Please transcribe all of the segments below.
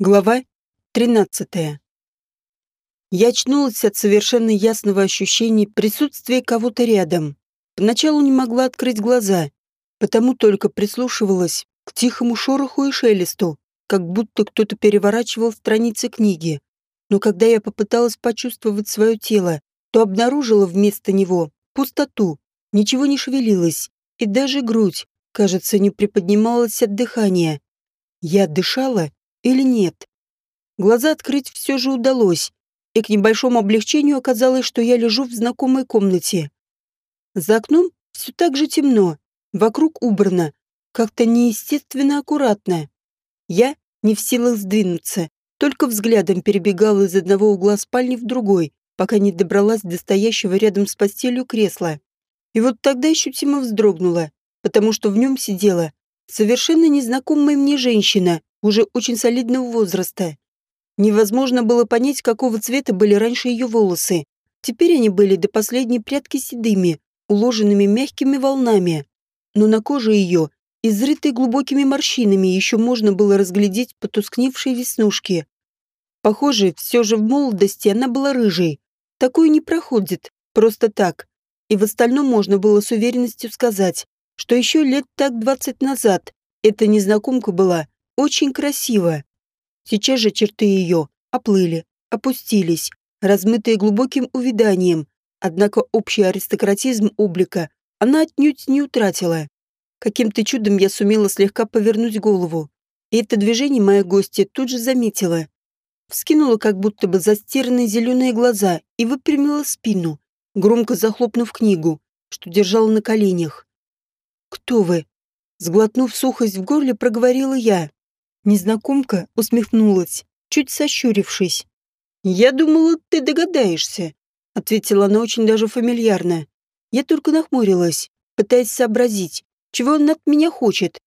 Глава 13. Я очнулась от совершенно ясного ощущения присутствия кого-то рядом. Поначалу не могла открыть глаза, потому только прислушивалась к тихому шороху и шелесту, как будто кто-то переворачивал страницы книги. Но когда я попыталась почувствовать свое тело, то обнаружила вместо него пустоту, ничего не шевелилось, и даже грудь, кажется, не приподнималась от дыхания. Я дышала или нет. Глаза открыть все же удалось, и к небольшому облегчению оказалось, что я лежу в знакомой комнате. За окном все так же темно, вокруг убрано, как-то неестественно аккуратно. Я не в силах сдвинуться, только взглядом перебегала из одного угла спальни в другой, пока не добралась до стоящего рядом с постелью кресла. И вот тогда ощутимо вздрогнула, потому что в нем сидела совершенно незнакомая мне женщина уже очень солидного возраста. Невозможно было понять, какого цвета были раньше ее волосы. Теперь они были до последней прядки седыми, уложенными мягкими волнами. Но на коже ее, изрытой глубокими морщинами, еще можно было разглядеть потускневшие веснушки. Похоже, все же в молодости она была рыжей. Такое не проходит, просто так. И в остальном можно было с уверенностью сказать, что еще лет так двадцать назад эта незнакомка была очень красиво. Сейчас же черты ее оплыли, опустились, размытые глубоким увиданием, однако общий аристократизм облика она отнюдь не утратила. Каким-то чудом я сумела слегка повернуть голову, и это движение моя гостья тут же заметила. Вскинула как будто бы застиранные зеленые глаза и выпрямила спину, громко захлопнув книгу, что держала на коленях. «Кто вы?» Сглотнув сухость в горле, проговорила я. Незнакомка усмехнулась, чуть сощурившись. «Я думала, ты догадаешься», — ответила она очень даже фамильярно. Я только нахмурилась, пытаясь сообразить, чего он от меня хочет.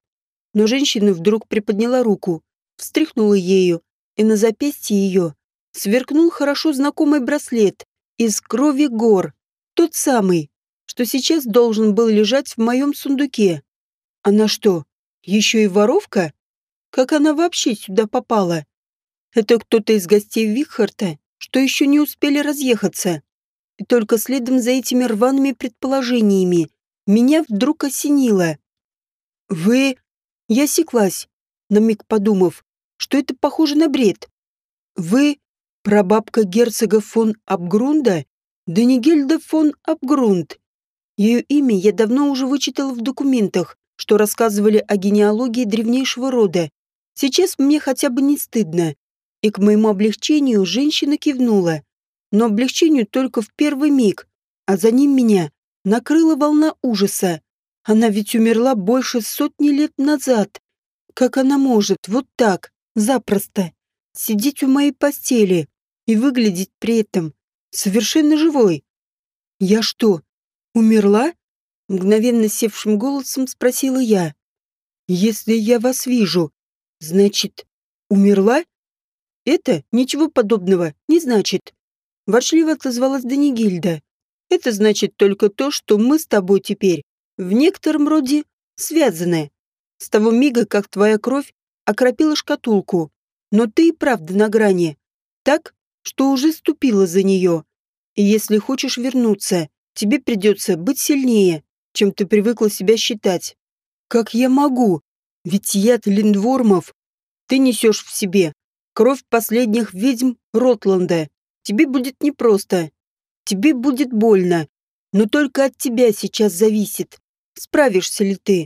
Но женщина вдруг приподняла руку, встряхнула ею, и на запястье ее сверкнул хорошо знакомый браслет из крови гор, тот самый, что сейчас должен был лежать в моем сундуке. Она что, еще и воровка? Как она вообще сюда попала? Это кто-то из гостей Вихарта, что еще не успели разъехаться. И только следом за этими рваными предположениями меня вдруг осенило. «Вы...» Я секлась, на миг подумав, что это похоже на бред. «Вы прабабка герцога фон Абгрунда? Данигельда фон Абгрунд?» Ее имя я давно уже вычитала в документах, что рассказывали о генеалогии древнейшего рода, Сейчас мне хотя бы не стыдно. И к моему облегчению женщина кивнула. Но облегчению только в первый миг, а за ним меня накрыла волна ужаса. Она ведь умерла больше сотни лет назад. Как она может вот так, запросто, сидеть у моей постели и выглядеть при этом совершенно живой? Я что, умерла? Мгновенно севшим голосом спросила я. Если я вас вижу, Значит, умерла? Это ничего подобного не значит. Ворчливо отозвалась Данигильда. Это значит только то, что мы с тобой теперь в некотором роде связаны. С того мига, как твоя кровь окропила шкатулку. Но ты и правда на грани. Так, что уже ступила за нее. И если хочешь вернуться, тебе придется быть сильнее, чем ты привыкла себя считать. Как я могу? Ведь яд линдвормов ты несешь в себе кровь последних ведьм Ротланда. Тебе будет непросто. Тебе будет больно. Но только от тебя сейчас зависит, справишься ли ты.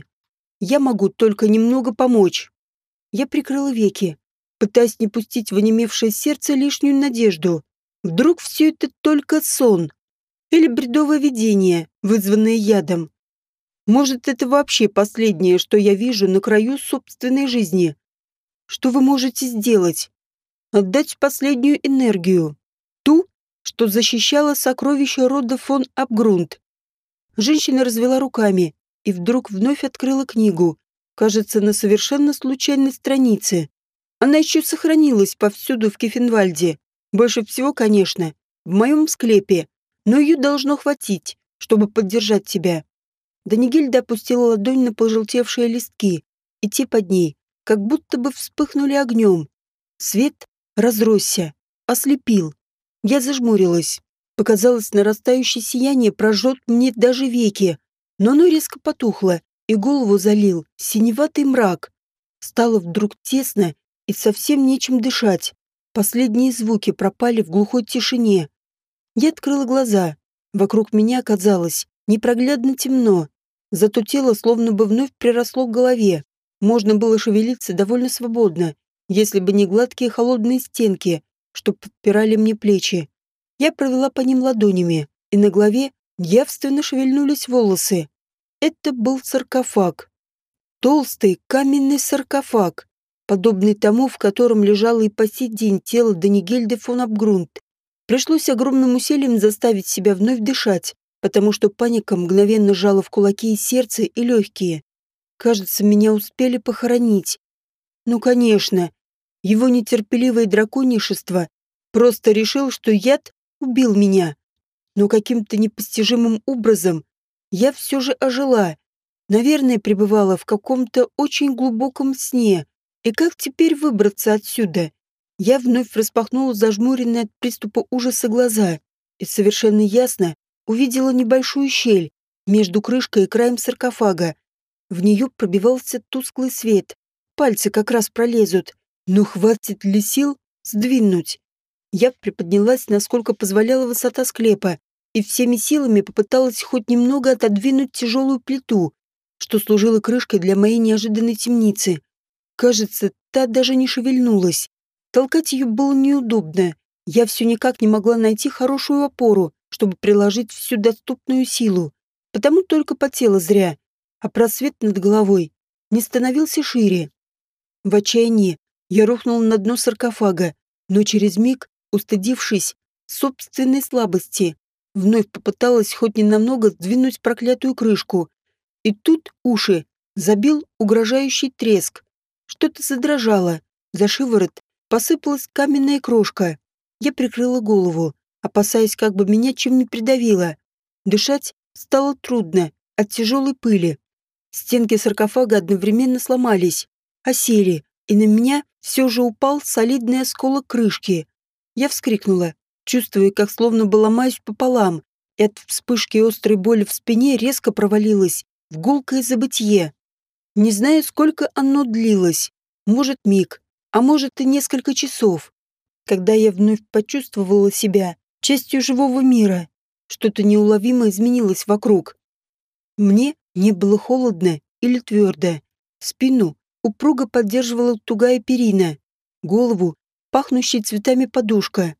Я могу только немного помочь. Я прикрыла веки, пытаясь не пустить в онемевшее сердце лишнюю надежду. Вдруг все это только сон или бредовое видение, вызванное ядом. Может, это вообще последнее, что я вижу на краю собственной жизни. Что вы можете сделать? Отдать последнюю энергию. Ту, что защищала сокровища рода фон Абгрунд. Женщина развела руками и вдруг вновь открыла книгу, кажется, на совершенно случайной странице. Она еще сохранилась повсюду в Кефенвальде. Больше всего, конечно, в моем склепе, но ее должно хватить, чтобы поддержать тебя. Данигельда опустила ладонь на пожелтевшие листки, и те под ней как будто бы вспыхнули огнем. Свет разросся, ослепил. Я зажмурилась. Показалось, нарастающее сияние прожжет мне даже веки, но оно резко потухло, и голову залил синеватый мрак. Стало вдруг тесно и совсем нечем дышать. Последние звуки пропали в глухой тишине. Я открыла глаза. Вокруг меня оказалось непроглядно темно. Зато тело словно бы вновь приросло к голове. Можно было шевелиться довольно свободно, если бы не гладкие холодные стенки, что подпирали мне плечи. Я провела по ним ладонями, и на голове явственно шевельнулись волосы. Это был саркофаг. Толстый каменный саркофаг, подобный тому, в котором лежало и по сей день тело Данигельды фон Абгрунт. Пришлось огромным усилием заставить себя вновь дышать, потому что паника мгновенно жала в кулаки и сердце, и легкие. Кажется, меня успели похоронить. Ну, конечно, его нетерпеливое драконишество просто решил, что яд убил меня. Но каким-то непостижимым образом я все же ожила. Наверное, пребывала в каком-то очень глубоком сне. И как теперь выбраться отсюда? Я вновь распахнула зажмуренные от приступа ужаса глаза и совершенно ясно увидела небольшую щель между крышкой и краем саркофага. В нее пробивался тусклый свет. Пальцы как раз пролезут. Но хватит ли сил сдвинуть? Я приподнялась, насколько позволяла высота склепа, и всеми силами попыталась хоть немного отодвинуть тяжелую плиту, что служила крышкой для моей неожиданной темницы. Кажется, та даже не шевельнулась. Толкать ее было неудобно. Я все никак не могла найти хорошую опору, чтобы приложить всю доступную силу. Потому только потела зря, а просвет над головой не становился шире. В отчаянии я рухнул на дно саркофага, но через миг, устыдившись собственной слабости, Вновь попыталась хоть ненамного сдвинуть проклятую крышку. И тут уши забил угрожающий треск. Что-то задрожало. За шиворот посыпалась каменная крошка. Я прикрыла голову, опасаясь, как бы меня чем не придавило. Дышать стало трудно от тяжелой пыли. Стенки саркофага одновременно сломались, осели, и на меня все же упал солидный осколок крышки. Я вскрикнула, чувствуя, как словно бы ломаюсь пополам, и от вспышки острой боли в спине резко провалилась в гулкое забытье. Не знаю, сколько оно длилось, может миг, а может и несколько часов. Когда я вновь почувствовала себя частью живого мира, что-то неуловимо изменилось вокруг. Мне не было холодно или твердо. Спину упруго поддерживала тугая перина, голову пахнущая цветами подушка.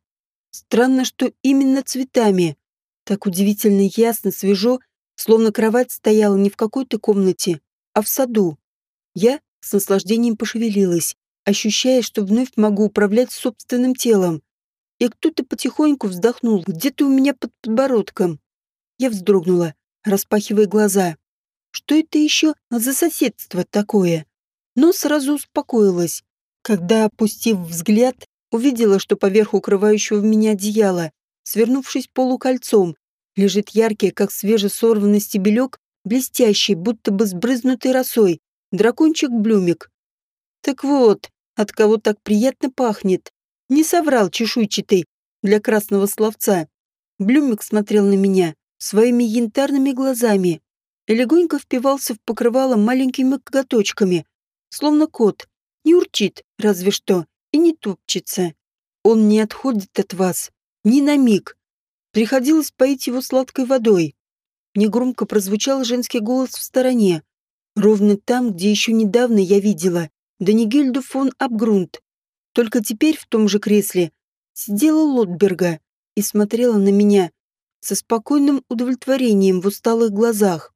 Странно, что именно цветами. Так удивительно ясно, свежо, словно кровать стояла не в какой-то комнате, а в саду. Я с наслаждением пошевелилась, ощущая, что вновь могу управлять собственным телом. И кто-то потихоньку вздохнул где-то у меня под подбородком. Я вздрогнула, распахивая глаза. Что это еще за соседство такое? Но сразу успокоилась, когда, опустив взгляд, Увидела, что поверх укрывающего меня одеяла, свернувшись полукольцом, лежит яркий, как свежесорванный стебелек, блестящий, будто бы сбрызнутый росой, дракончик-блюмик. Так вот, от кого так приятно пахнет. Не соврал чешуйчатый для красного словца. Блюмик смотрел на меня своими янтарными глазами и легонько впивался в покрывало маленькими коготочками, словно кот. Не урчит, разве что, и не топчется. Он не отходит от вас ни на миг. Приходилось поить его сладкой водой. Негромко прозвучал женский голос в стороне. Ровно там, где еще недавно я видела Данигельду фон Абгрунт. Только теперь в том же кресле сидела Лотберга и смотрела на меня со спокойным удовлетворением в усталых глазах.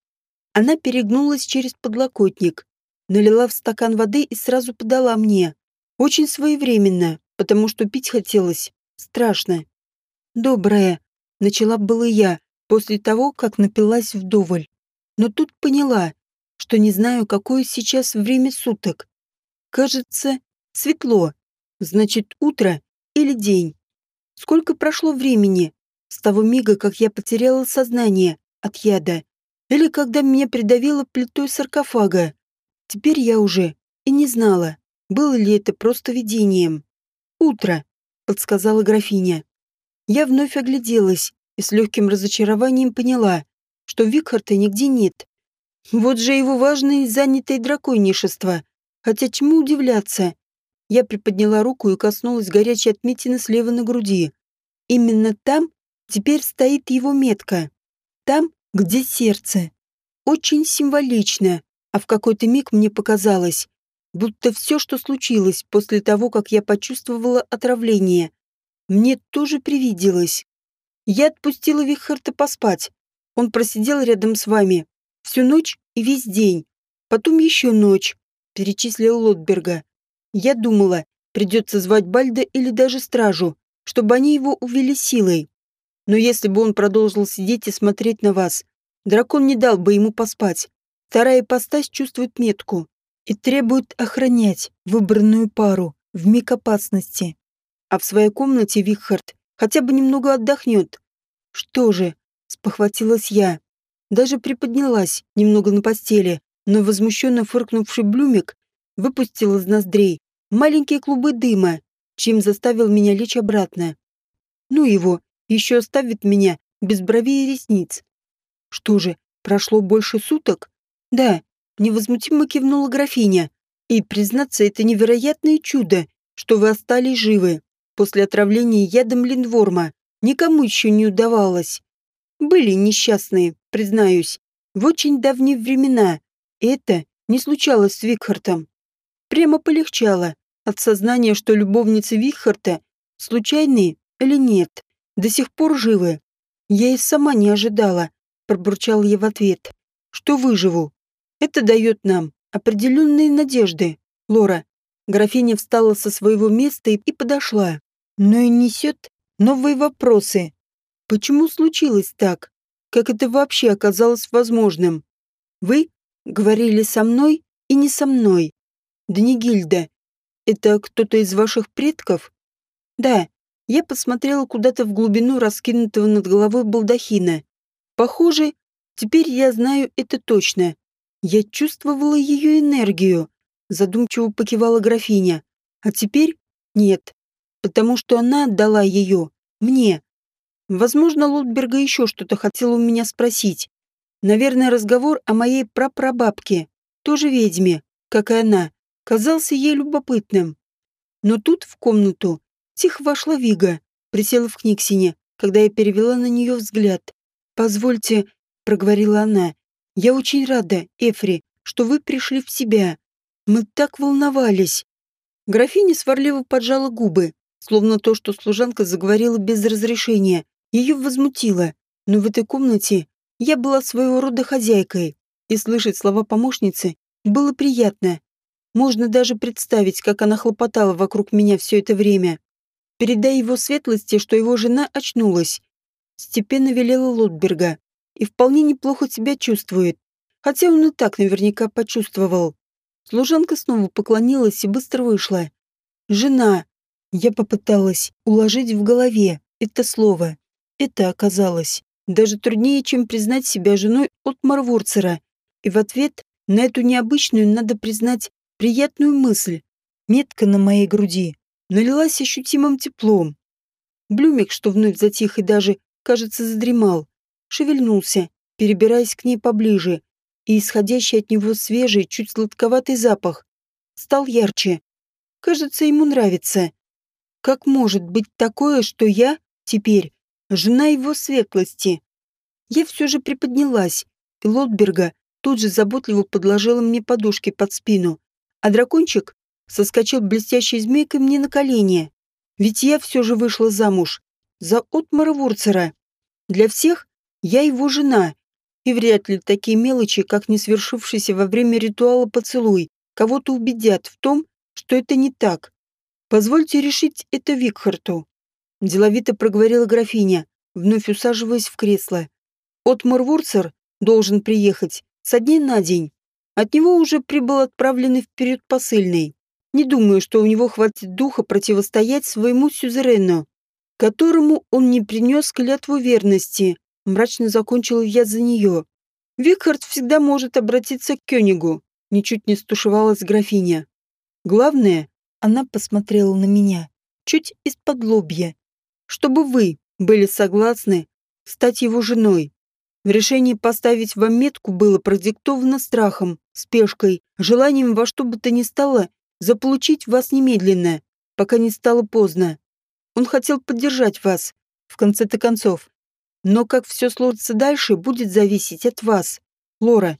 Она перегнулась через подлокотник, налила в стакан воды и сразу подала мне. Очень своевременно, потому что пить хотелось. Страшно. Добрая. Начала было я, после того, как напилась вдоволь. Но тут поняла, что не знаю, какое сейчас время суток. Кажется, светло. Значит, утро или день. Сколько прошло времени с того мига, как я потеряла сознание от яда, или когда меня придавило плитой саркофага. Теперь я уже и не знала, было ли это просто видением? «Утро», — подсказала графиня. Я вновь огляделась и с легким разочарованием поняла, что Викхарта нигде нет. Вот же его важное и занятое драконишество. Хотя чему удивляться? Я приподняла руку и коснулась горячей отметины слева на груди. Именно там теперь стоит его метка. Там, где сердце. Очень символично, а в какой-то миг мне показалось, будто все, что случилось после того, как я почувствовала отравление, мне тоже привиделось. Я отпустила Вихарта поспать. Он просидел рядом с вами всю ночь и весь день. Потом еще ночь, перечислил Лотберга. Я думала, придется звать Бальда или даже стражу, чтобы они его увели силой. Но если бы он продолжил сидеть и смотреть на вас, дракон не дал бы ему поспать. Вторая ипостась чувствует метку и требует охранять выбранную пару в миг опасности. А в своей комнате Вихард хотя бы немного отдохнет. Что же, спохватилась я. Даже приподнялась немного на постели, но возмущенно фыркнувший Блюмик выпустил из ноздрей маленькие клубы дыма, чем заставил меня лечь обратно. Ну его, еще оставит меня без бровей и ресниц. Что же, прошло больше суток? Да, невозмутимо кивнула графиня. И, признаться, это невероятное чудо, что вы остались живы. После отравления ядом линдворма никому еще не удавалось. Были несчастные, признаюсь, в очень давние времена. Это не случалось с Викхартом. Прямо полегчало от сознания, что любовницы Вихарта, случайные или нет, до сих пор живы. Я и сама не ожидала, пробурчал я в ответ, что выживу. Это дает нам определенные надежды, Лора. Графиня встала со своего места и подошла, но и несет новые вопросы. Почему случилось так? Как это вообще оказалось возможным? Вы говорили со мной и не со мной. Данигильда, это кто-то из ваших предков? Да, я посмотрела куда-то в глубину раскинутого над головой балдахина. Похоже, теперь я знаю это точно. Я чувствовала ее энергию, задумчиво покивала графиня. А теперь нет, потому что она отдала ее мне. Возможно, Лотберга еще что-то хотел у меня спросить. Наверное, разговор о моей прапрабабке, тоже ведьме, как и она, казался ей любопытным. Но тут в комнату тихо вошла Вига, присела в книгсине, когда я перевела на нее взгляд. «Позвольте», — проговорила она, — «я очень рада, Эфри, что вы пришли в себя. Мы так волновались». Графиня сварливо поджала губы, словно то, что служанка заговорила без разрешения, ее возмутило. Но в этой комнате я была своего рода хозяйкой, и слышать слова помощницы было приятно. Можно даже представить, как она хлопотала вокруг меня все это время. Передай его светлости, что его жена очнулась. Степенно велела Лотберга. И вполне неплохо себя чувствует. Хотя он и так наверняка почувствовал. Служанка снова поклонилась и быстро вышла. «Жена!» Я попыталась уложить в голове это слово. Это оказалось даже труднее, чем признать себя женой от Марвурцера. И в ответ на эту необычную, надо признать, приятную мысль. Метка на моей груди налилась ощутимым теплом. Блюмик, что вновь затих и даже, кажется, задремал, шевельнулся, перебираясь к ней поближе, и исходящий от него свежий, чуть сладковатый запах стал ярче. Кажется, ему нравится. Как может быть такое, что я теперь жена его светлости? Я все же приподнялась, и Лотберга тут же заботливо подложила мне подушки под спину, а дракончик соскочил блестящей змейкой мне на колени. Ведь я все же вышла замуж за Отмара Вурцера. Для всех я его жена, и вряд ли такие мелочи, как не свершившийся во время ритуала поцелуй, кого-то убедят в том, что это не так. Позвольте решить это Викхарту. Деловито проговорила графиня, вновь усаживаясь в кресло. Отмар Вурцер должен приехать со дня на день. От него уже прибыл отправленный вперед посыльный. Не думаю, что у него хватит духа противостоять своему сюзерену, которому он не принес клятву верности. Мрачно закончил я за нее. Викхард всегда может обратиться к Кёнигу. Ничуть не стушевалась графиня. Главное, она посмотрела на меня. чуть из-под лобья. Чтобы вы были согласны стать его женой. Решение поставить вам метку было продиктовано страхом, спешкой, желанием во что бы то ни стало заполучить вас немедленно, пока не стало поздно. Он хотел поддержать вас, в конце-то концов. Но как все сложится дальше, будет зависеть от вас, Лора.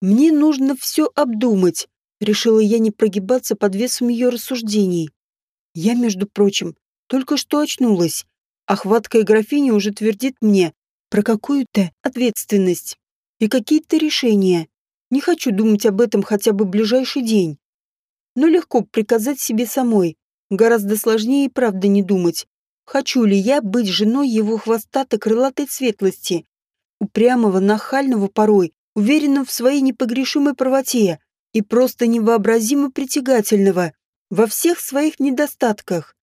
Мне нужно все обдумать, решила я не прогибаться под весом ее рассуждений. Я, между прочим, только что очнулась, а хваткая графиня уже твердит мне про какую-то ответственность и какие-то решения. Не хочу думать об этом хотя бы ближайший день. Но легко приказать себе самой. Гораздо сложнее и правда не думать. Хочу ли я быть женой его хвостатой крылатой светлости, упрямого, нахального порой, уверенного в своей непогрешимой правоте и просто невообразимо притягательного во всех своих недостатках?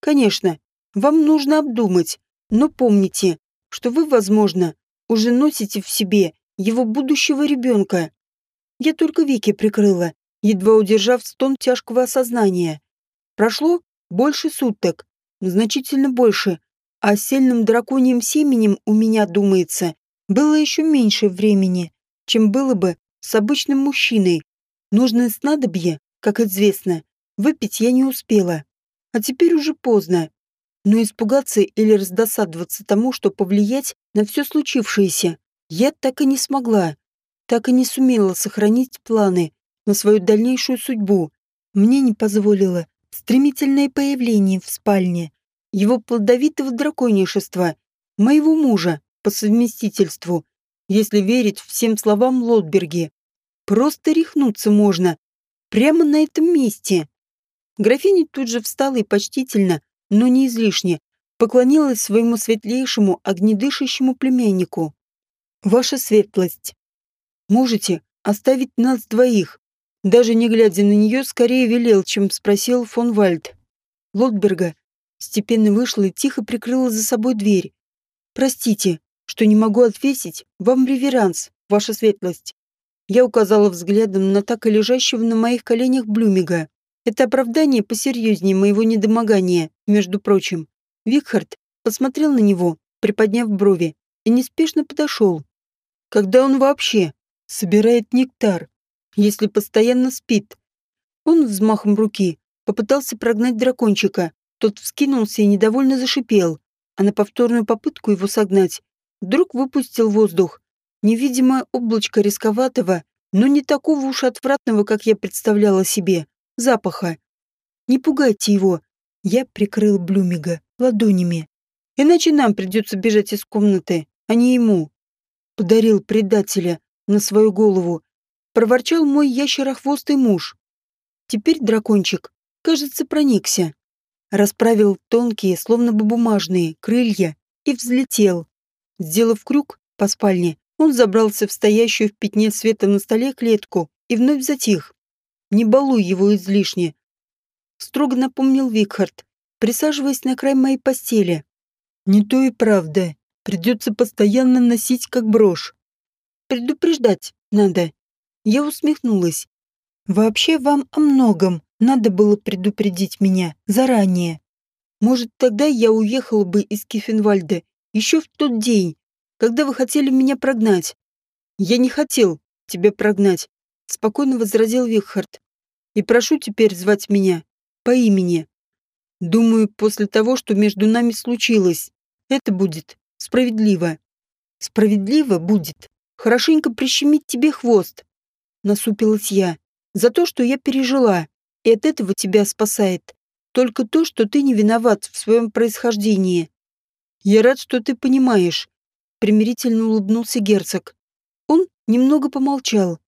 Конечно, вам нужно обдумать, но помните, что вы, возможно, уже носите в себе его будущего ребенка. Я только веки прикрыла, едва удержав стон тяжкого осознания. Прошло больше суток, значительно больше, а с сильным драконьим семенем у меня, думается, было еще меньше времени, чем было бы с обычным мужчиной. Нужное снадобье, как известно, выпить я не успела. А теперь уже поздно. Но испугаться или раздосадоваться тому, что повлиять на все случившееся, я так и не смогла. Так и не сумела сохранить планы на свою дальнейшую судьбу. Мне не позволило стремительное появление в спальне его плодовитого драконишества, моего мужа по совместительству, если верить всем словам Лотберги. Просто рехнуться можно. Прямо на этом месте. Графиня тут же встала и почтительно, но не излишне, поклонилась своему светлейшему огнедышащему племяннику. «Ваша светлость, можете оставить нас двоих?» Даже не глядя на нее, скорее велел, чем спросил фон Вальд. Лотберга степенно вышла и тихо прикрыла за собой дверь. «Простите, что не могу ответить вам реверанс, ваша светлость». Я указала взглядом на так и лежащего на моих коленях Блюмига. Это оправдание посерьезнее моего недомогания, между прочим. Викхард посмотрел на него, приподняв брови, и неспешно подошел. Когда он вообще собирает нектар? если постоянно спит. Он взмахом руки попытался прогнать дракончика. Тот вскинулся и недовольно зашипел, а на повторную попытку его согнать вдруг выпустил воздух. Невидимое облачко рисковатого, но не такого уж отвратного, как я представляла себе, запаха. Не пугайте его. Я прикрыл Блюмига ладонями. Иначе нам придется бежать из комнаты, а не ему. Подарил предателя на свою голову проворчал мой ящерохвостый муж. Теперь дракончик, кажется, проникся. Расправил тонкие, словно бы бумажные, крылья и взлетел. Сделав крюк по спальне, он забрался в стоящую в пятне света на столе клетку и вновь затих. Не балуй его излишне. Строго напомнил Викхард, присаживаясь на край моей постели. Не то и правда. Придется постоянно носить как брошь. Предупреждать надо. Я усмехнулась. Вообще вам о многом надо было предупредить меня заранее. Может, тогда я уехала бы из Кифенвальда еще в тот день, когда вы хотели меня прогнать. Я не хотел тебя прогнать, спокойно возразил Вихард. И прошу теперь звать меня по имени. Думаю, после того, что между нами случилось, это будет справедливо. Справедливо будет хорошенько прищемить тебе хвост, насупилась я. За то, что я пережила. И от этого тебя спасает. Только то, что ты не виноват в своем происхождении. Я рад, что ты понимаешь. Примирительно улыбнулся герцог. Он немного помолчал.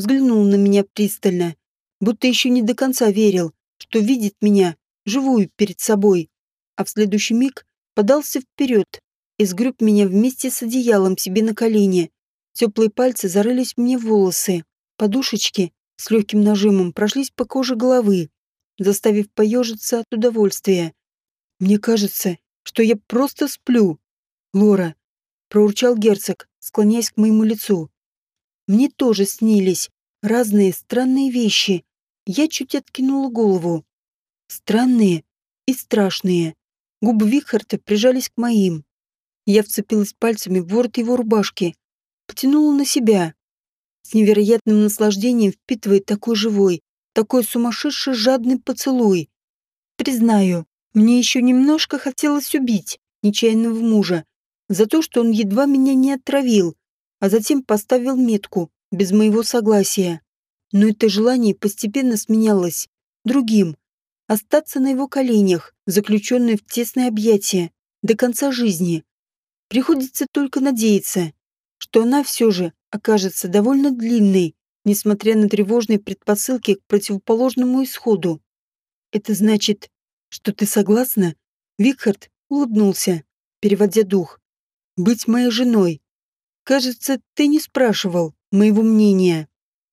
Взглянул на меня пристально. Будто еще не до конца верил, что видит меня, живую перед собой. А в следующий миг подался вперед и сгреб меня вместе с одеялом себе на колени. Теплые пальцы зарылись мне в волосы. Подушечки с легким нажимом прошлись по коже головы, заставив поежиться от удовольствия. «Мне кажется, что я просто сплю». «Лора», — проурчал герцог, склоняясь к моему лицу. «Мне тоже снились разные странные вещи. Я чуть откинула голову. Странные и страшные. Губы Викхарта прижались к моим. Я вцепилась пальцами в ворот его рубашки, потянула на себя. С невероятным наслаждением впитывая такой живой, такой сумасшедший жадный поцелуй. Признаю, мне еще немножко хотелось убить нечаянного мужа за то, что он едва меня не отравил, а затем поставил метку без моего согласия. Но это желание постепенно сменялось другим. Остаться на его коленях, заключенное в тесное объятие, до конца жизни. Приходится только надеяться, что она все же окажется довольно длинной, несмотря на тревожные предпосылки к противоположному исходу. Это значит, что ты согласна? Викхард улыбнулся, переводя дух. Быть моей женой. Кажется, ты не спрашивал моего мнения.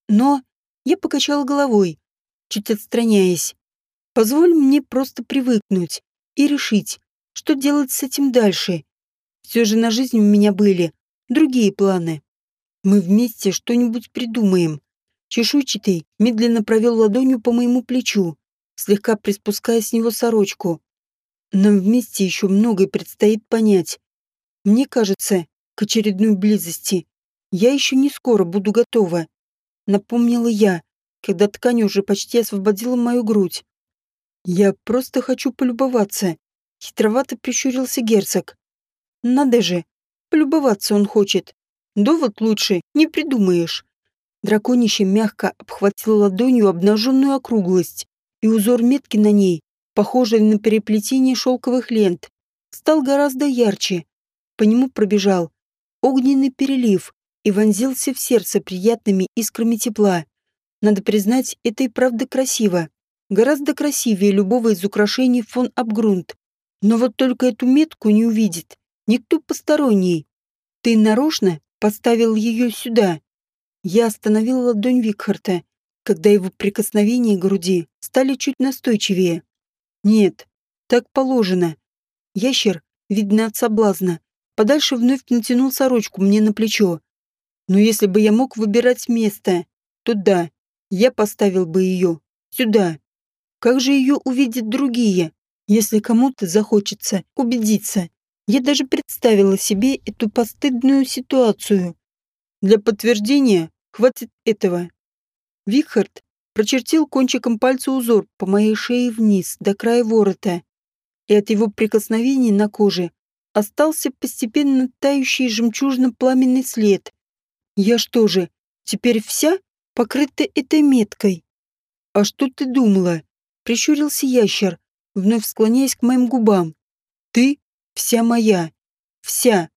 Но я покачала головой, чуть отстраняясь. Позволь мне просто привыкнуть и решить, что делать с этим дальше. Все же на жизнь у меня были другие планы. Мы вместе что-нибудь придумаем. Чешуйчатый медленно провел ладонью по моему плечу, слегка приспуская с него сорочку. Нам вместе еще многое предстоит понять. Мне кажется, к очередной близости я еще не скоро буду готова. Напомнила я, когда ткань уже почти освободила мою грудь. Я просто хочу полюбоваться. Хитровато прищурился герцог. Надо же, полюбоваться он хочет. Довод лучше не придумаешь. Драконище мягко обхватило ладонью обнаженную округлость, и узор метки на ней, похожий на переплетение шелковых лент, стал гораздо ярче. По нему пробежал огненный перелив и вонзился в сердце приятными искрами тепла. Надо признать, это и правда красиво. Гораздо красивее любого из украшений фон Абгрунт. Но вот только эту метку не увидит никто посторонний. Ты нарочно поставил ее сюда. Я остановил ладонь Викхарта, когда его прикосновения к груди стали чуть настойчивее. Нет, так положено. Ящер, видно от соблазна, подальше вновь натянул сорочку мне на плечо. Но если бы я мог выбирать место, то да, я поставил бы ее сюда. Как же ее увидят другие, если кому-то захочется убедиться, я даже представила себе эту постыдную ситуацию. Для подтверждения хватит этого. Вихард прочертил кончиком пальца узор по моей шее вниз, до края ворота, и от его прикосновений на коже остался постепенно тающий жемчужно-пламенный след. Я что же, теперь вся покрыта этой меткой? А что ты думала? Прищурился ящер, вновь склоняясь к моим губам. Ты вся моя. Вся.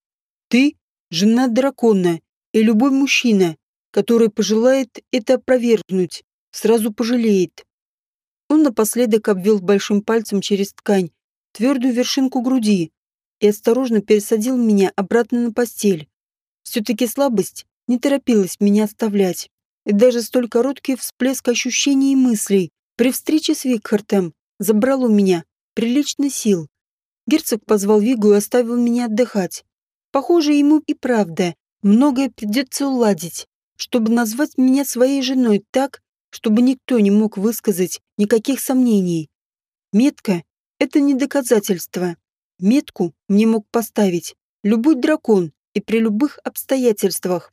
Ты — жена дракона, и любой мужчина, который пожелает это опровергнуть, сразу пожалеет. Он напоследок обвел большим пальцем через ткань твердую вершинку груди и осторожно пересадил меня обратно на постель. Все-таки слабость не торопилась меня оставлять. И даже столь короткий всплеск ощущений и мыслей при встрече с Викхартом забрал у меня прилично сил. Герцог позвал Вигу и оставил меня отдыхать. Похоже, ему и правда многое придется уладить, чтобы назвать меня своей женой так, чтобы никто не мог высказать никаких сомнений. Метка — это не доказательство. Метку мне мог поставить любой дракон и при любых обстоятельствах.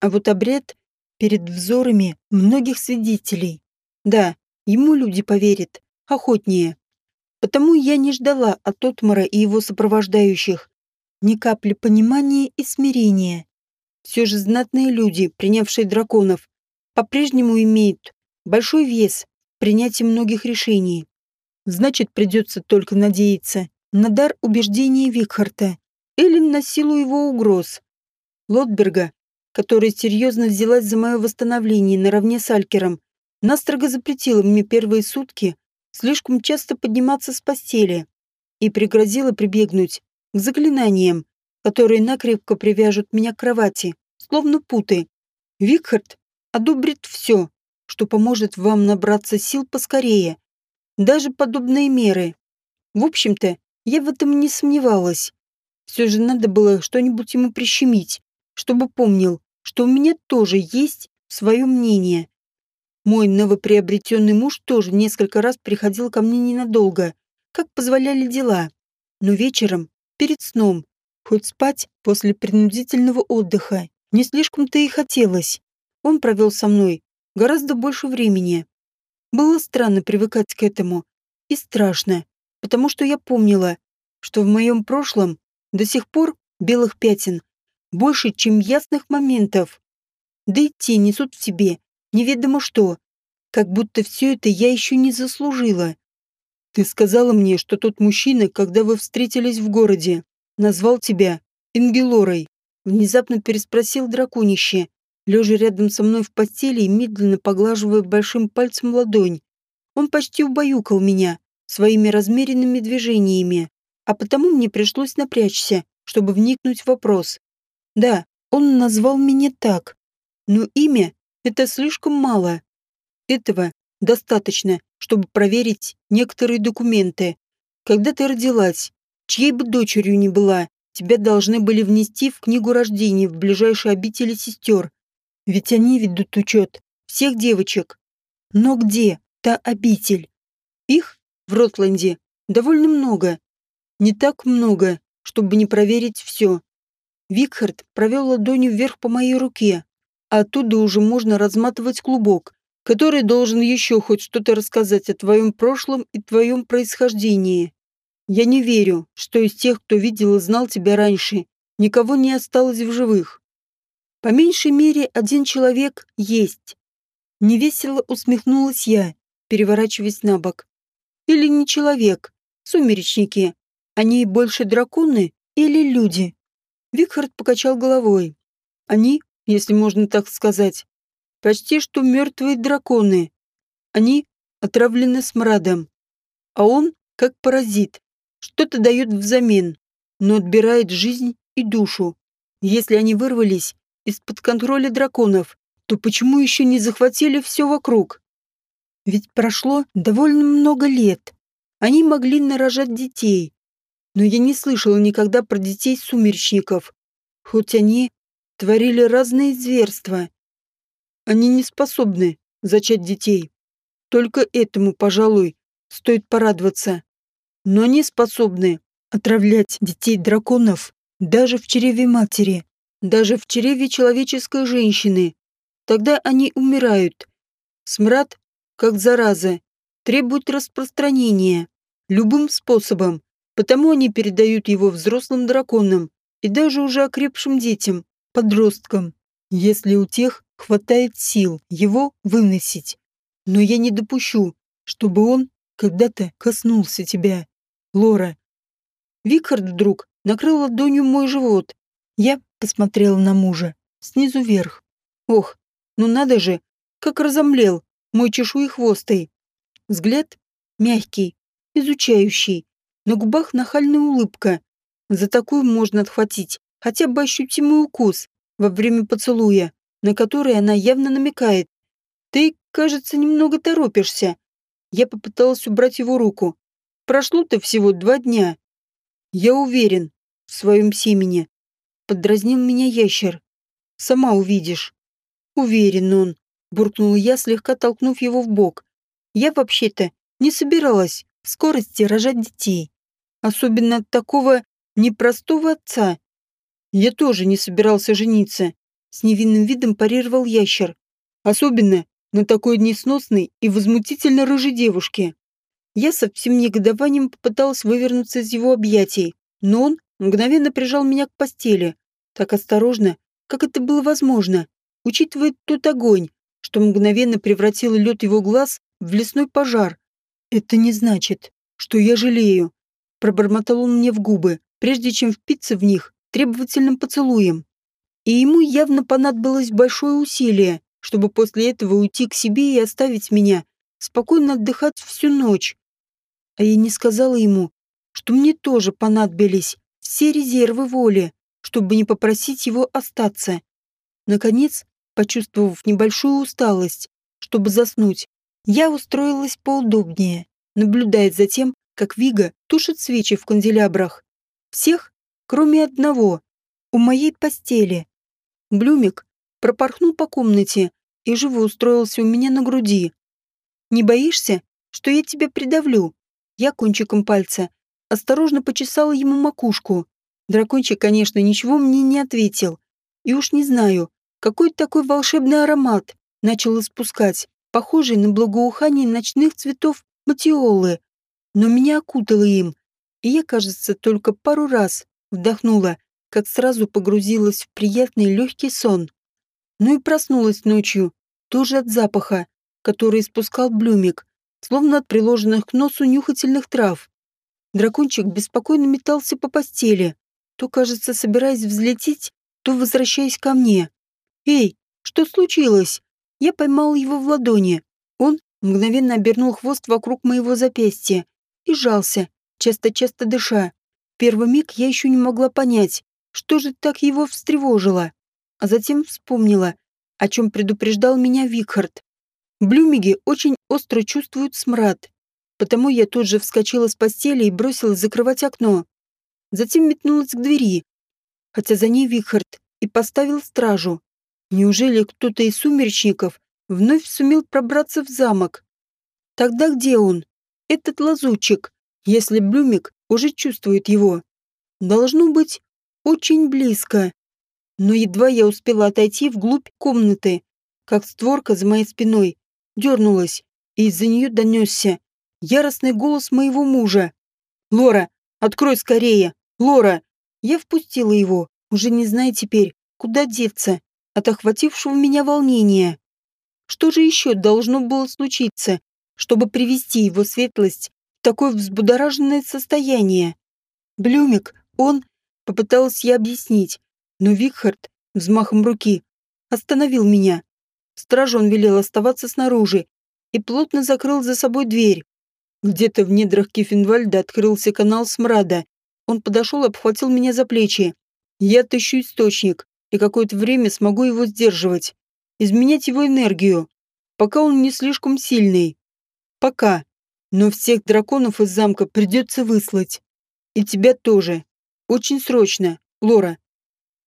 А вот обряд перед взорами многих свидетелей. Да, ему люди поверят, охотнее. Потому я не ждала от Отмара и его сопровождающих ни капли понимания и смирения. Все же знатные люди, принявшие драконов, по-прежнему имеют большой вес в принятии многих решений. Значит, придется только надеяться на дар убеждения Викхарта или на силу его угроз. Лотберга, которая серьезно взялась за мое восстановление наравне с Алькером, настрого запретила мне первые сутки слишком часто подниматься с постели и пригрозила прибегнуть к заклинаниям, которые накрепко привяжут меня к кровати, словно путы. Викхард одобрит все, что поможет вам набраться сил поскорее, даже подобные меры. В общем-то, я в этом не сомневалась. Все же надо было что-нибудь ему прищемить, чтобы помнил, что у меня тоже есть свое мнение. Мой новоприобретенный муж тоже несколько раз приходил ко мне ненадолго, как позволяли дела. Но вечером, перед сном, хоть спать после принудительного отдыха, не слишком-то и хотелось. Он провел со мной гораздо больше времени. Было странно привыкать к этому. И страшно, потому что я помнила, что в моем прошлом до сих пор белых пятен больше, чем ясных моментов. Да и те несут в себе неведомо что, как будто все это я еще не заслужила. Ты сказала мне, что тот мужчина, когда вы встретились в городе, назвал тебя Ингелорой. Внезапно переспросил драконище, лежа рядом со мной в постели и медленно поглаживая большим пальцем ладонь. Он почти убаюкал меня своими размеренными движениями, а потому мне пришлось напрячься, чтобы вникнуть в вопрос. Да, он назвал меня так, но имя — это слишком мало. Этого достаточно, чтобы проверить некоторые документы. Когда ты родилась, чьей бы дочерью ни была, тебя должны были внести в книгу рождения в ближайшей обители сестер. Ведь они ведут учет всех девочек. Но где та обитель? Их в Ротленде довольно много. Не так много, чтобы не проверить все. Викхард провел ладонью вверх по моей руке, а оттуда уже можно разматывать клубок, который должен еще хоть что-то рассказать о твоем прошлом и твоем происхождении. Я не верю, что из тех, кто видел и знал тебя раньше, никого не осталось в живых. По меньшей мере, один человек есть. Невесело усмехнулась я, переворачиваясь на бок. Или не человек, сумеречники. Они больше драконы или люди? Викхард покачал головой. Они, если можно так сказать, Почти что мертвые драконы. Они отравлены смрадом. А он, как паразит, что-то дает взамен, но отбирает жизнь и душу. Если они вырвались из-под контроля драконов, то почему еще не захватили все вокруг? Ведь прошло довольно много лет. Они могли нарожать детей. Но я не слышала никогда про детей сумеречников. Хоть они творили разные зверства. Они не способны зачать детей. Только этому, пожалуй, стоит порадоваться. Но они способны отравлять детей драконов даже в чреве матери, даже в чреве человеческой женщины. Тогда они умирают. Смрад, как зараза, требует распространения любым способом, потому они передают его взрослым драконам и даже уже окрепшим детям, подросткам, если у тех хватает сил его выносить. Но я не допущу, чтобы он когда-то коснулся тебя, Лора. Викард вдруг накрыл ладонью мой живот. Я посмотрела на мужа, снизу вверх. Ох, ну надо же, как разомлел мой чешуехвостый. Взгляд мягкий, изучающий, на губах нахальная улыбка. За такую можно отхватить хотя бы ощутимый укус во время поцелуя на который она явно намекает. «Ты, кажется, немного торопишься». Я попыталась убрать его руку. «Прошло-то всего два дня». «Я уверен в своем семени», — подразнил меня ящер. «Сама увидишь». «Уверен он», — буркнул я, слегка толкнув его в бок. «Я вообще-то не собиралась в скорости рожать детей. Особенно от такого непростого отца. Я тоже не собирался жениться. С невинным видом парировал ящер. Особенно на такой несносной и возмутительно рыжей девушке. Я со всем негодованием попыталась вывернуться из его объятий, но он мгновенно прижал меня к постели, так осторожно, как это было возможно, учитывая тот огонь, что мгновенно превратил лед его глаз в лесной пожар. «Это не значит, что я жалею», — пробормотал он мне в губы, прежде чем впиться в них требовательным поцелуем и ему явно понадобилось большое усилие, чтобы после этого уйти к себе и оставить меня спокойно отдыхать всю ночь. А я не сказала ему, что мне тоже понадобились все резервы воли, чтобы не попросить его остаться. Наконец, почувствовав небольшую усталость, чтобы заснуть, я устроилась поудобнее, наблюдая за тем, как Вига тушит свечи в канделябрах. Всех, кроме одного, у моей постели. Блюмик пропорхнул по комнате и живо устроился у меня на груди. «Не боишься, что я тебя придавлю?» Я кончиком пальца осторожно почесала ему макушку. Дракончик, конечно, ничего мне не ответил. И уж не знаю, какой такой волшебный аромат начал испускать, похожий на благоухание ночных цветов матиолы. Но меня окутало им, и я, кажется, только пару раз вдохнула, как сразу погрузилась в приятный легкий сон. Ну и проснулась ночью, тоже от запаха, который испускал блюмик, словно от приложенных к носу нюхательных трав. Дракончик беспокойно метался по постели, то, кажется, собираясь взлететь, то возвращаясь ко мне. «Эй, что случилось?» Я поймал его в ладони. Он мгновенно обернул хвост вокруг моего запястья и жался, часто-часто дыша. Первый миг я еще не могла понять, что же так его встревожило. А затем вспомнила, о чем предупреждал меня Викхард. Блюмиги очень остро чувствуют смрад, потому я тут же вскочила с постели и бросилась закрывать окно. Затем метнулась к двери, хотя за ней Викхард и поставил стражу. Неужели кто-то из сумеречников вновь сумел пробраться в замок? Тогда где он? Этот лазутчик, если Блюмик уже чувствует его. Должно быть очень близко. Но едва я успела отойти вглубь комнаты, как створка за моей спиной дернулась, и из-за нее донесся яростный голос моего мужа. «Лора, открой скорее! Лора!» Я впустила его, уже не зная теперь, куда деться от охватившего меня волнения. Что же еще должно было случиться, чтобы привести его светлость в такое взбудораженное состояние? Блюмик, он... Попыталась я объяснить, но Викхард взмахом руки остановил меня. Стражон велел оставаться снаружи и плотно закрыл за собой дверь. Где-то в недрах Кефенвальда открылся канал смрада. Он подошел и обхватил меня за плечи. Я отыщу источник и какое-то время смогу его сдерживать. Изменять его энергию. Пока он не слишком сильный. Пока. Но всех драконов из замка придется выслать. И тебя тоже. Очень срочно, Лора.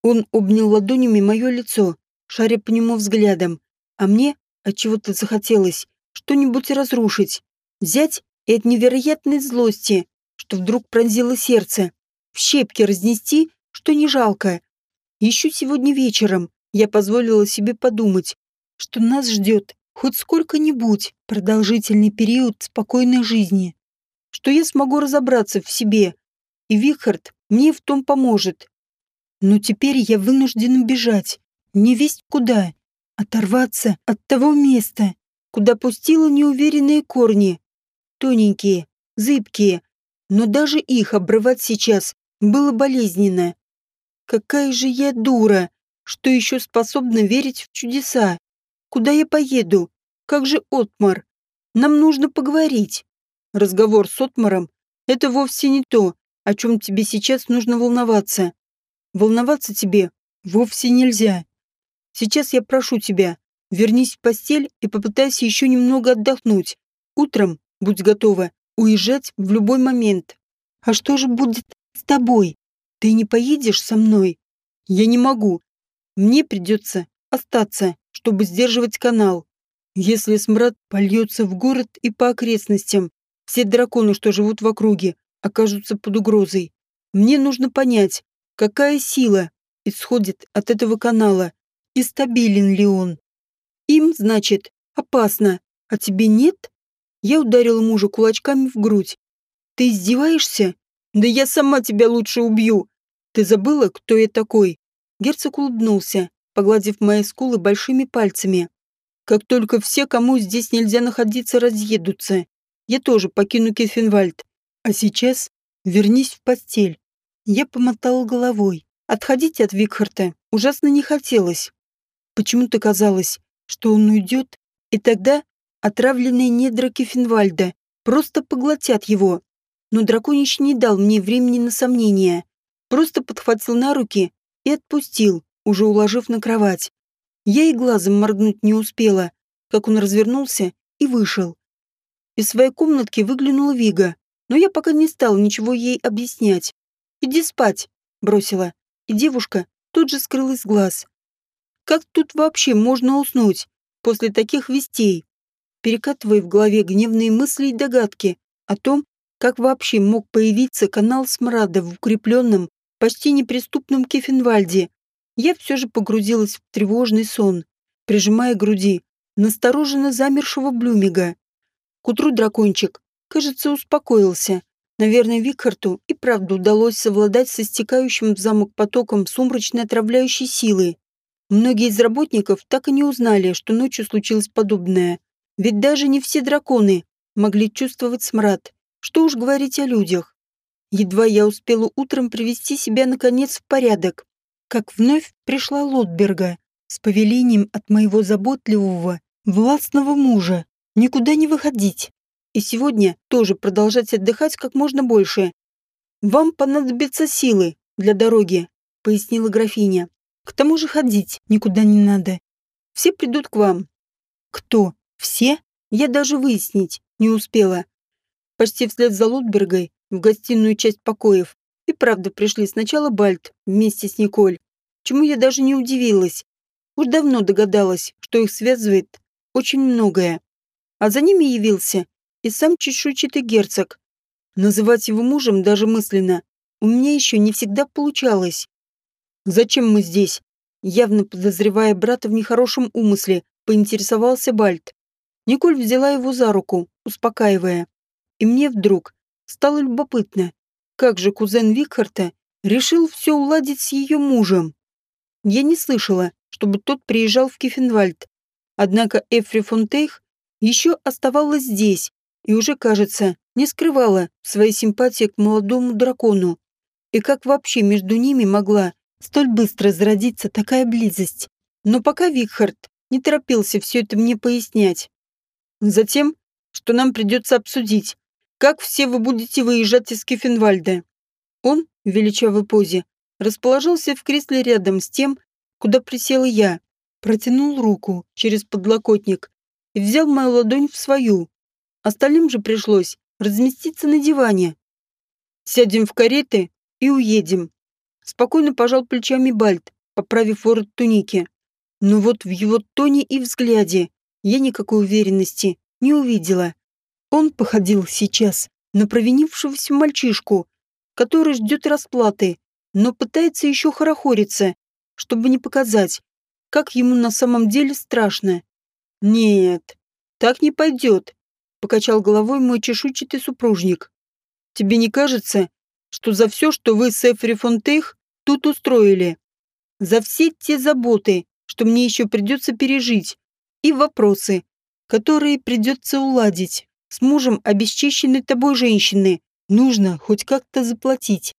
Он обнял ладонями мое лицо, шаря по нему взглядом. А мне отчего-то захотелось что-нибудь разрушить. Взять и от невероятной злости, что вдруг пронзило сердце, в щепки разнести, что не жалко. Еще сегодня вечером я позволила себе подумать, что нас ждет хоть сколько-нибудь продолжительный период спокойной жизни, что я смогу разобраться в себе, и Вихард мне в том поможет. Но теперь я вынуждена бежать, не весть куда, оторваться от того места, куда пустила неуверенные корни, тоненькие, зыбкие, но даже их обрывать сейчас было болезненно. Какая же я дура, что еще способна верить в чудеса. Куда я поеду? Как же Отмар? Нам нужно поговорить. Разговор с Отмаром — это вовсе не то, о чем тебе сейчас нужно волноваться. Волноваться тебе вовсе нельзя. Сейчас я прошу тебя, вернись в постель и попытайся еще немного отдохнуть. Утром, будь готова, уезжать в любой момент. А что же будет с тобой? Ты не поедешь со мной? Я не могу. Мне придется остаться, чтобы сдерживать канал. Если смрад польется в город и по окрестностям, все драконы, что живут в округе, окажутся под угрозой. Мне нужно понять, какая сила исходит от этого канала и стабилен ли он. Им, значит, опасно, а тебе нет? Я ударила мужа кулачками в грудь. Ты издеваешься? Да я сама тебя лучше убью. Ты забыла, кто я такой? Герцог улыбнулся, погладив мои скулы большими пальцами. Как только все, кому здесь нельзя находиться, разъедутся, я тоже покину Кефенвальд. А сейчас вернись в постель. Я помотала головой. Отходить от Викхарта ужасно не хотелось. Почему-то казалось, что он уйдет, и тогда отравленные недра Кефенвальда просто поглотят его. Но драконич не дал мне времени на сомнения. Просто подхватил на руки и отпустил, уже уложив на кровать. Я и глазом моргнуть не успела, как он развернулся и вышел. Из своей комнатки выглянула Вига, но я пока не стала ничего ей объяснять. «Иди спать», — бросила, и девушка тут же скрылась глаз. Как тут вообще можно уснуть после таких вестей? Перекатывая в голове гневные мысли и догадки о том, как вообще мог появиться канал смрада в укрепленном, почти неприступном Кефенвальде, я все же погрузилась в тревожный сон, прижимая груди настороженно замершего Блюмига. К утру дракончик, кажется, успокоился. Наверное, Викхарту и правда удалось совладать со стекающим в замок потоком сумрачной отравляющей силы. Многие из работников так и не узнали, что ночью случилось подобное. Ведь даже не все драконы могли чувствовать смрад. Что уж говорить о людях. Едва я успела утром привести себя наконец в порядок, как вновь пришла Лотберга с повелением от моего заботливого, властного мужа никуда не выходить. И сегодня тоже продолжать отдыхать как можно больше. «Вам понадобятся силы для дороги», — пояснила графиня. «К тому же ходить никуда не надо. Все придут к вам». «Кто? Все?» Я даже выяснить не успела. Почти вслед за Лутбергой в гостиную часть покоев и правда пришли сначала Бальт вместе с Николь, чему я даже не удивилась. Уж давно догадалась, что их связывает очень многое. А за ними явился и сам чешуйчатый герцог. Называть его мужем даже мысленно у меня еще не всегда получалось. «Зачем мы здесь?» Явно подозревая брата в нехорошем умысле, поинтересовался Бальт. Николь взяла его за руку, успокаивая. И мне вдруг стало любопытно, как же кузен Викхарта решил все уладить с ее мужем. Я не слышала, чтобы тот приезжал в Кефенвальд. Однако Эфри Фонтейх еще оставалась здесь и уже, кажется, не скрывала своей симпатии к молодому дракону. И как вообще между ними могла столь быстро зародиться такая близость? Но пока Викхард не торопился все это мне пояснять. Затем, что нам придется обсудить, как все вы будете выезжать из Кефенвальда? Он, в величавой позе, расположился в кресле рядом с тем, куда присела я, протянул руку через подлокотник и взял мою ладонь в свою. Остальным же пришлось разместиться на диване. Сядем в кареты и уедем. Спокойно пожал плечами Бальт, поправив ворот туники. Но вот в его тоне и взгляде я никакой уверенности не увидела. Он походил сейчас на провинившегося мальчишку, который ждет расплаты, но пытается еще хорохориться, чтобы не показать, как ему на самом деле страшно. «Нет, так не пойдет», — покачал головой мой чешуйчатый супружник. «Тебе не кажется, что за все, что вы с Эфри Фонтейх тут устроили, за все те заботы, что мне еще придется пережить, и вопросы, которые придется уладить?» С мужем обесчищенной тобой женщины. Нужно хоть как-то заплатить.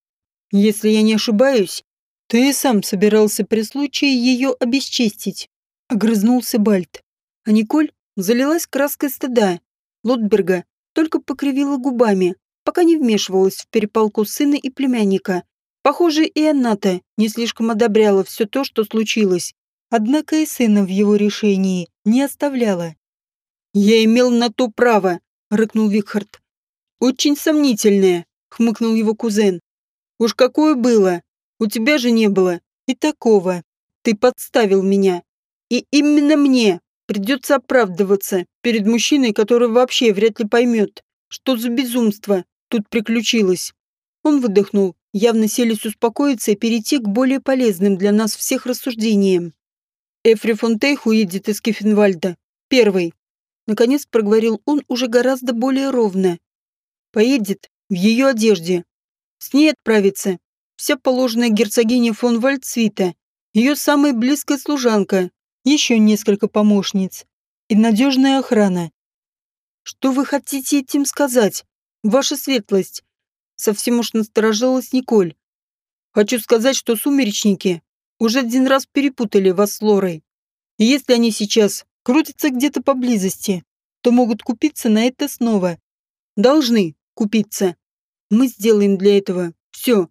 Если я не ошибаюсь, ты сам собирался при случае ее обесчестить. Огрызнулся Бальт. А Николь залилась краской стыда. Лотберга только покривила губами, пока не вмешивалась в перепалку сына и племянника. Похоже, и она-то не слишком одобряла все то, что случилось. Однако и сына в его решении не оставляла. «Я имел на то право», — рыкнул Викхард. «Очень сомнительное», — хмыкнул его кузен. «Уж какое было! У тебя же не было и такого. Ты подставил меня. И именно мне придется оправдываться перед мужчиной, который вообще вряд ли поймет, что за безумство тут приключилось». Он выдохнул, явно селись успокоиться и перейти к более полезным для нас всех рассуждениям. Эфри фон Тейх уедет из Кефенвальда. Первый. Наконец проговорил он уже гораздо более ровно. Поедет в ее одежде. С ней отправится вся положенная герцогиня фон Вальдсвита, ее самая близкая служанка, еще несколько помощниц и надежная охрана. Что вы хотите этим сказать, ваша светлость? Совсем уж насторожилась Николь. Хочу сказать, что сумеречники уже один раз перепутали вас с Лорой. И если они сейчас крутятся где-то поблизости, то могут купиться на это снова. Должны купиться. Мы сделаем для этого все.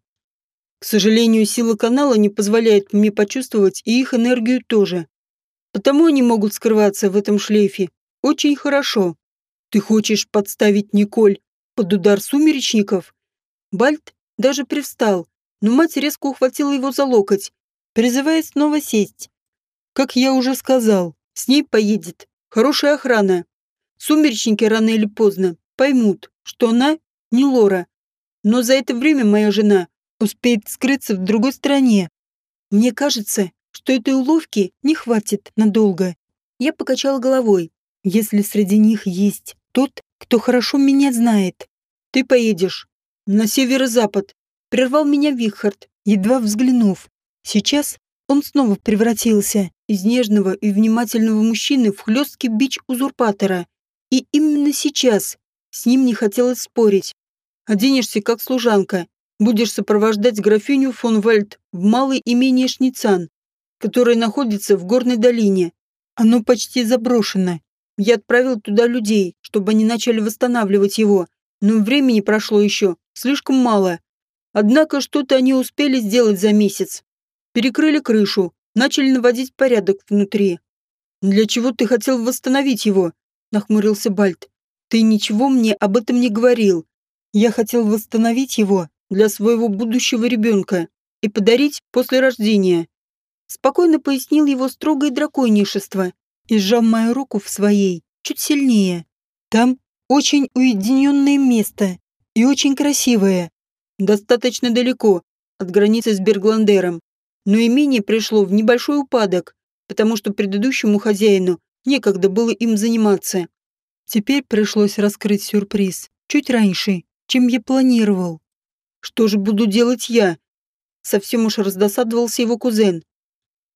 К сожалению, сила канала не позволяет мне почувствовать и их энергию тоже. Потому они могут скрываться в этом шлейфе очень хорошо. Ты хочешь подставить Николь под удар сумеречников? Бальт даже привстал, но мать резко ухватила его за локоть, призывая снова сесть. Как я уже сказал, с ней поедет хорошая охрана. Сумеречники рано или поздно поймут, что она ни Лора. Но за это время моя жена успеет скрыться в другой стране. Мне кажется, что этой уловки не хватит надолго. Я покачала головой. Если среди них есть тот, кто хорошо меня знает, ты поедешь на северо-запад. Прервал меня Вихард, едва взглянув. Сейчас он снова превратился из нежного и внимательного мужчины в хлесткий бич узурпатора. И именно сейчас с ним не хотелось спорить. Оденешься как служанка, будешь сопровождать графиню фон Вальд в малое имение Шницан, которое находится в горной долине. Оно почти заброшено. Я отправил туда людей, чтобы они начали восстанавливать его, но времени прошло еще слишком мало. Однако что-то они успели сделать за месяц. Перекрыли крышу, начали наводить порядок внутри. «Для чего ты хотел восстановить его?» – нахмурился Бальт. «Ты ничего мне об этом не говорил. Я хотел восстановить его для своего будущего ребенка и подарить после рождения. Спокойно пояснил его строгое драконишество и сжал мою руку в своей, чуть сильнее. Там очень уединенное место и очень красивое. Достаточно далеко от границы с Бергландером, но имение пришло в небольшой упадок, потому что предыдущему хозяину некогда было им заниматься. Теперь пришлось раскрыть сюрприз чуть раньше, чем я планировал. Что же буду делать я? Совсем уж раздосадовался его кузен.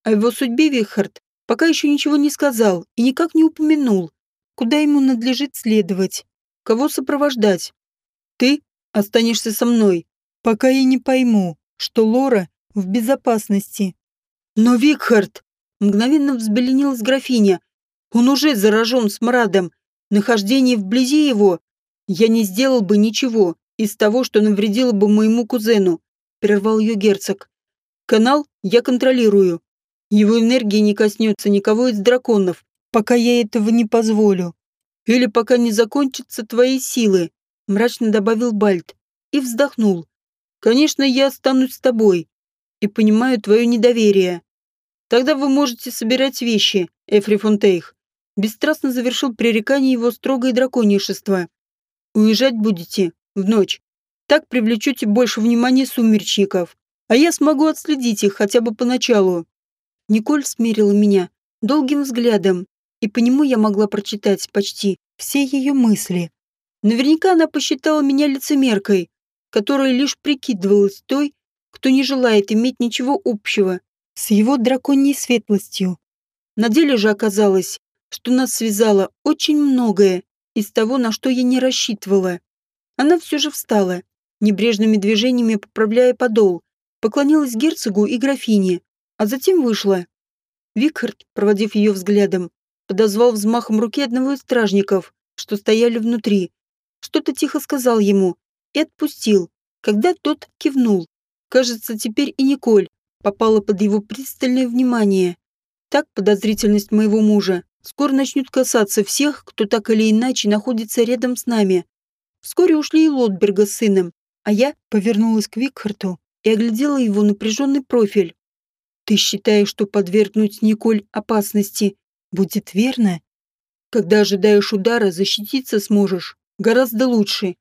О его судьбе Вихард пока еще ничего не сказал и никак не упомянул, куда ему надлежит следовать, кого сопровождать. Ты останешься со мной, пока я не пойму, что Лора в безопасности. Но Викхард мгновенно взбеленилась графиня. Он уже заражен смрадом. Нахождение вблизи его я не сделал бы ничего из того, что навредило бы моему кузену, прервал ее герцог. Канал я контролирую. Его энергия не коснется никого из драконов, пока я этого не позволю. Или пока не закончатся твои силы, мрачно добавил Бальт и вздохнул. Конечно, я останусь с тобой и понимаю твое недоверие. Тогда вы можете собирать вещи, Эфри Фонтейх. Бесстрастно завершил пререкание его строгое драконишество. Уезжать будете в ночь. Так привлечете больше внимания сумеречников, а я смогу отследить их хотя бы поначалу. Николь смерила меня долгим взглядом, и по нему я могла прочитать почти все ее мысли. Наверняка она посчитала меня лицемеркой, которая лишь прикидывалась той, кто не желает иметь ничего общего с его драконьей светлостью. На деле же оказалось, что нас связало очень многое, из того, на что я не рассчитывала. Она все же встала, небрежными движениями поправляя подол, поклонилась герцогу и графине, а затем вышла. Викхард, проводив ее взглядом, подозвал взмахом руки одного из стражников, что стояли внутри. Что-то тихо сказал ему и отпустил, когда тот кивнул. Кажется, теперь и Николь попала под его пристальное внимание. Так подозрительность моего мужа скоро начнет касаться всех, кто так или иначе находится рядом с нами. Вскоре ушли и Лотберга с сыном, а я повернулась к Викхарту и оглядела его напряженный профиль. «Ты считаешь, что подвергнуть Николь опасности будет верно? Когда ожидаешь удара, защититься сможешь гораздо лучше.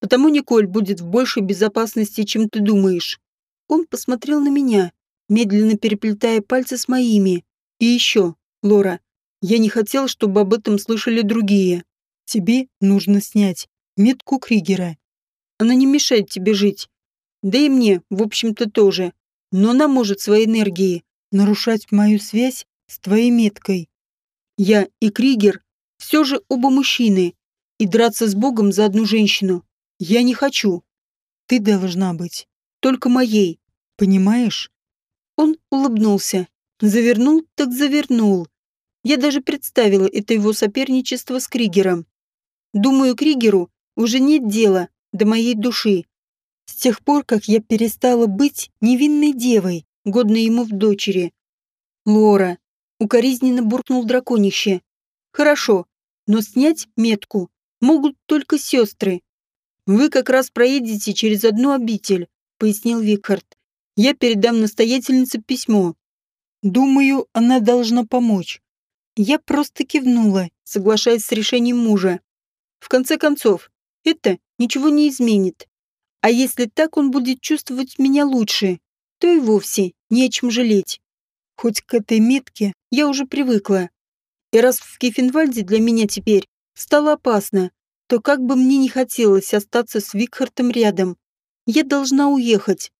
Потому Николь будет в большей безопасности, чем ты думаешь». Он посмотрел на меня, медленно переплетая пальцы с моими. «И еще, Лора, я не хотел, чтобы об этом слышали другие. Тебе нужно снять метку Кригера. Она не мешает тебе жить. Да и мне, в общем-то, тоже. Но она может своей энергией нарушать мою связь с твоей меткой. Я и Кригер все же оба мужчины. И драться с Богом за одну женщину я не хочу. Ты должна быть только моей, понимаешь? Он улыбнулся. Завернул так завернул. Я даже представила это его соперничество с Кригером. Думаю, Кригеру уже нет дела до моей души. С тех пор, как я перестала быть невинной девой, годной ему в дочери. Лора. Укоризненно буркнул драконище. Хорошо, но снять метку могут только сестры. Вы как раз проедете через одну обитель, пояснил Викхард. Я передам настоятельнице письмо. Думаю, она должна помочь. Я просто кивнула, соглашаясь с решением мужа. В конце концов, это ничего не изменит. А если так он будет чувствовать меня лучше, то и вовсе не о чем жалеть. Хоть к этой метке я уже привыкла. И раз в Кефенвальде для меня теперь стало опасно, то как бы мне не хотелось остаться с Викхартом рядом, я должна уехать,